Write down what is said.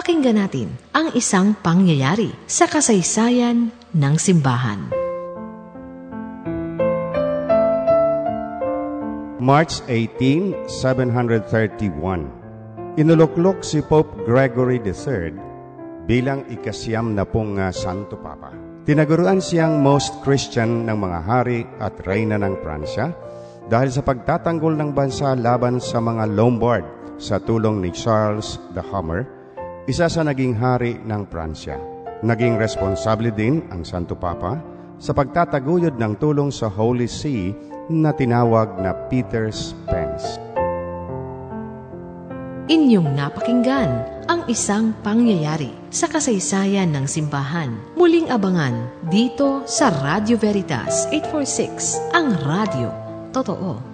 Pakinggan natin ang isang pangyayari sa kasaysayan ng simbahan. March 18, 731 Inuluklok si Pope Gregory III bilang ikasyam na pong uh, Santo Papa. Tinaguruan siyang most Christian ng mga hari at reyna ng Pransya dahil sa pagtatanggol ng bansa laban sa mga Lombard sa tulong ni Charles the Hammer, isa sa naging hari ng Pransya. Naging responsable din ang Santo Papa sa pagtataguyod ng tulong sa Holy See na tinawag na Peter's Pence. Inyong napakinggan ang isang pangyayari sa kasaysayan ng simbahan. Muling abangan dito sa Radio Veritas 846, ang radio. Totoo.